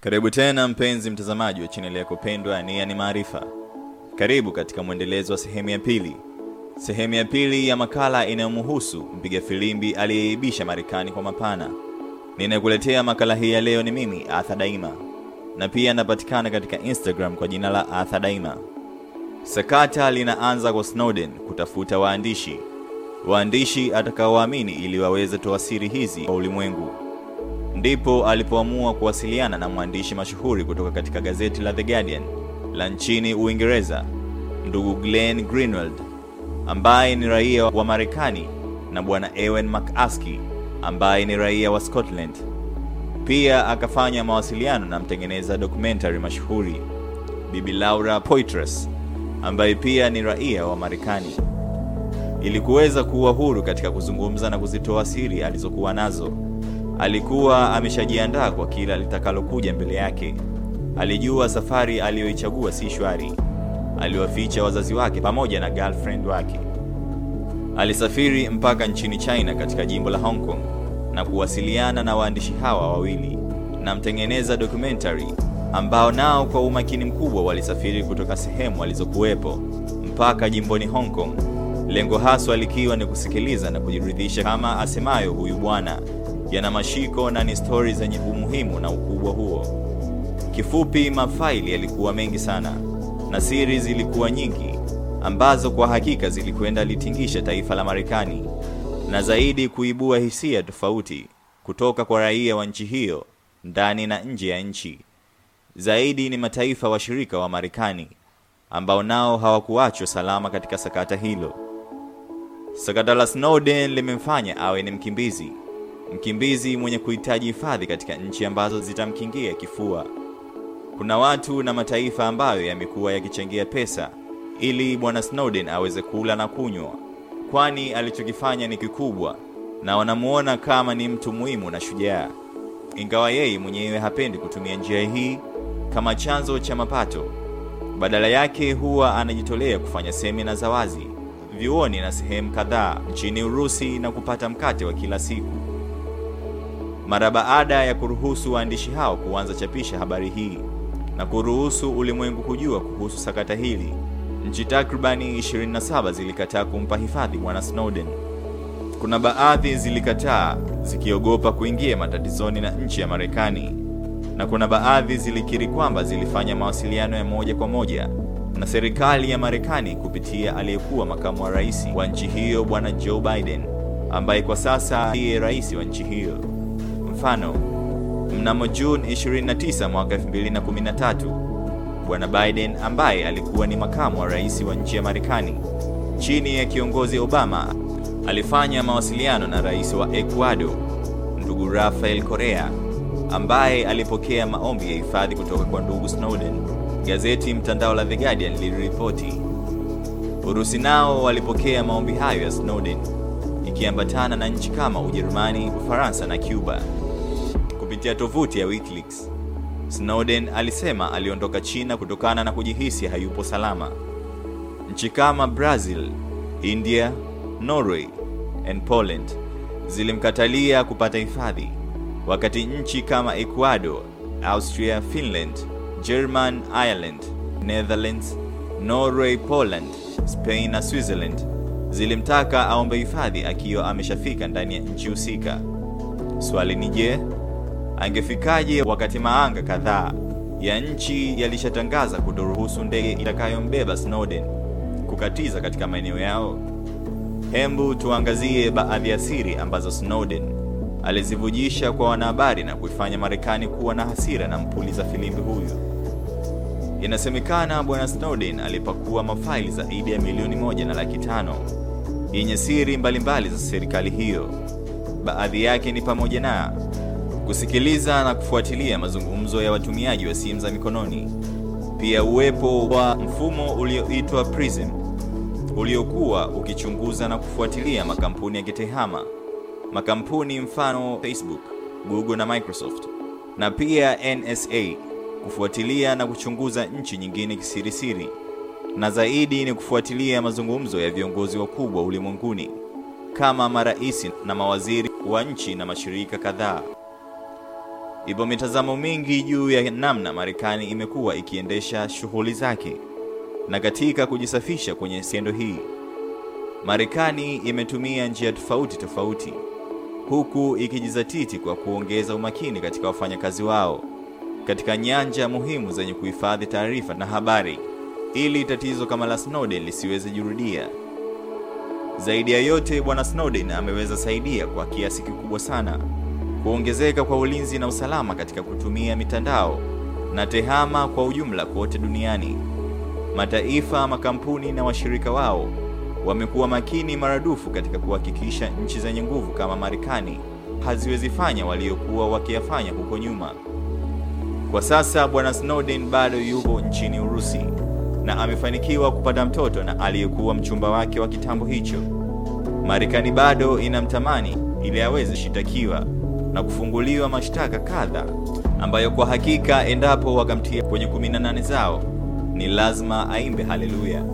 Karibu tena mpenzi mtazamaji wa chaneli yako pendwa ni Maarifa. Karibu katika mwendelezo wa sehemu ya pili, sehemu ya pili ya makala inayomhusu mpiga filimbi aliyeibisha Marekani kwa mapana. ninakuletea makala hii ya leo ni mimi Arthur Daima, na pia napatikana katika Instagram kwa jina la Arthur Daima. Sakata linaanza kwa Snowden kutafuta waandishi, waandishi atakaowaamini ili waweze toa siri hizi kwa ulimwengu ndipo alipoamua kuwasiliana na mwandishi mashuhuri kutoka katika gazeti la The Guardian la nchini Uingereza, ndugu Glenn Greenwald ambaye ni raia wa Marekani na bwana ewen macaski ambaye ni raia wa Scotland. Pia akafanya mawasiliano na mtengeneza documentary mashuhuri Bibi Laura Poitras ambaye pia ni raia wa Marekani ili kuweza kuwa huru katika kuzungumza na kuzitoa siri alizokuwa nazo. Alikuwa ameshajiandaa kwa kila litakalokuja mbele yake. Alijua safari aliyoichagua si shwari. Aliwaficha wazazi wake pamoja na girlfriend wake. Alisafiri mpaka nchini China katika jimbo la Hong Kong na kuwasiliana na waandishi hawa wawili na mtengeneza documentary ambao nao kwa umakini mkubwa walisafiri kutoka sehemu walizokuwepo mpaka jimboni Hong Kong, lengo haswa likiwa ni kusikiliza na kujiridhisha kama asemayo huyu bwana yana mashiko na ni stori zenye umuhimu na ukubwa huo. Kifupi, mafaili yalikuwa mengi sana na siri zilikuwa nyingi ambazo kwa hakika zilikwenda litingisha taifa la Marekani na zaidi kuibua hisia tofauti kutoka kwa raia wa nchi hiyo ndani na nje ya nchi. Zaidi ni mataifa washirika wa Marekani ambao nao hawakuachwa salama katika sakata hilo. Sakata la Snowden limemfanya awe ni mkimbizi mkimbizi mwenye kuhitaji hifadhi katika nchi ambazo zitamkingia kifua. Kuna watu na mataifa ambayo yamekuwa yakichangia pesa ili bwana Snowden aweze kula na kunywa, kwani alichokifanya ni kikubwa na wanamuona kama ni mtu muhimu na shujaa, ingawa yeye mwenyewe hapendi kutumia njia hii kama chanzo cha mapato. Badala yake huwa anajitolea kufanya semina za wazi vyuoni na sehemu kadhaa nchini Urusi na kupata mkate wa kila siku. Mara baada ya kuruhusu waandishi hao kuanza chapisha habari hii na kuruhusu ulimwengu kujua kuhusu sakata hili, nchi takribani 27 zilikataa kumpa hifadhi bwana Snowden. Kuna baadhi zilikataa zikiogopa kuingia matatizoni na nchi ya Marekani, na kuna baadhi zilikiri kwamba zilifanya mawasiliano ya moja kwa moja na serikali ya Marekani kupitia aliyekuwa makamu wa rais wa nchi hiyo bwana Joe Biden, ambaye kwa sasa ndiye rais wa nchi hiyo. Mfano, mnamo Juni 29 mwaka 2013, bwana Biden ambaye alikuwa ni makamu wa rais wa nchi ya Marekani chini ya kiongozi Obama alifanya mawasiliano na rais wa Ecuador ndugu Rafael Correa ambaye alipokea maombi ya hifadhi kutoka kwa ndugu Snowden. Gazeti mtandao la The Guardian liliripoti. Urusi nao walipokea maombi hayo ya Snowden ikiambatana na nchi kama Ujerumani, Ufaransa na Cuba. Kupitia tovuti ya WikiLeaks, Snowden alisema aliondoka China kutokana na kujihisi hayupo salama. Nchi kama Brazil, India, Norway and Poland zilimkatalia kupata hifadhi, wakati nchi kama Ecuador, Austria, Finland, German, Ireland, Netherlands, Norway, Poland, Spain na Switzerland zilimtaka aombe hifadhi akiwa ameshafika ndani ya nchi husika. Swali ni je, angefikaje wakati maanga kadhaa ya nchi yalishatangaza kutoruhusu ndege itakayombeba Snowden kukatiza katika maeneo yao? Hembu tuangazie baadhi ya siri ambazo Snowden alizivujisha kwa wanahabari na kuifanya Marekani kuwa na hasira na mpuli za filimbi huyo. Inasemekana bwana Snowden alipakua mafaili zaidi ya milioni moja na laki tano yenye siri mbalimbali mbali za serikali hiyo. Baadhi yake ni pamoja na kusikiliza na kufuatilia mazungumzo ya watumiaji wa simu za mikononi, pia uwepo wa mfumo ulioitwa PRISM uliokuwa ukichunguza na kufuatilia makampuni ya kitehama, makampuni mfano Facebook, Google na Microsoft, na pia NSA kufuatilia na kuchunguza nchi nyingine kisirisiri, na zaidi ni kufuatilia mazungumzo ya viongozi wakubwa ulimwenguni kama marais na mawaziri wa nchi na mashirika kadhaa. Ipo mitazamo mingi juu ya namna Marekani imekuwa ikiendesha shughuli zake, na katika kujisafisha kwenye siendo hii, Marekani imetumia njia tofauti tofauti, huku ikijizatiti kwa kuongeza umakini katika wafanyakazi wao katika nyanja muhimu zenye kuhifadhi taarifa na habari, ili tatizo kama la Snowden lisiweze jirudia. Zaidi ya yote, bwana Snowden ameweza saidia kwa kiasi kikubwa sana kuongezeka kwa ulinzi na usalama katika kutumia mitandao na tehama kwa ujumla kote duniani. Mataifa, makampuni na washirika wao wamekuwa makini maradufu katika kuhakikisha nchi zenye nguvu kama Marekani haziwezi fanya waliokuwa wakiyafanya huko nyuma. Kwa sasa bwana Snowden bado yupo nchini Urusi na amefanikiwa kupata mtoto na aliyekuwa mchumba wake wa kitambo hicho. Marekani bado inamtamani ili aweze shitakiwa na kufunguliwa mashtaka kadha ambayo kwa hakika endapo wakamtia kwenye 18 zao ni lazima aimbe haleluya.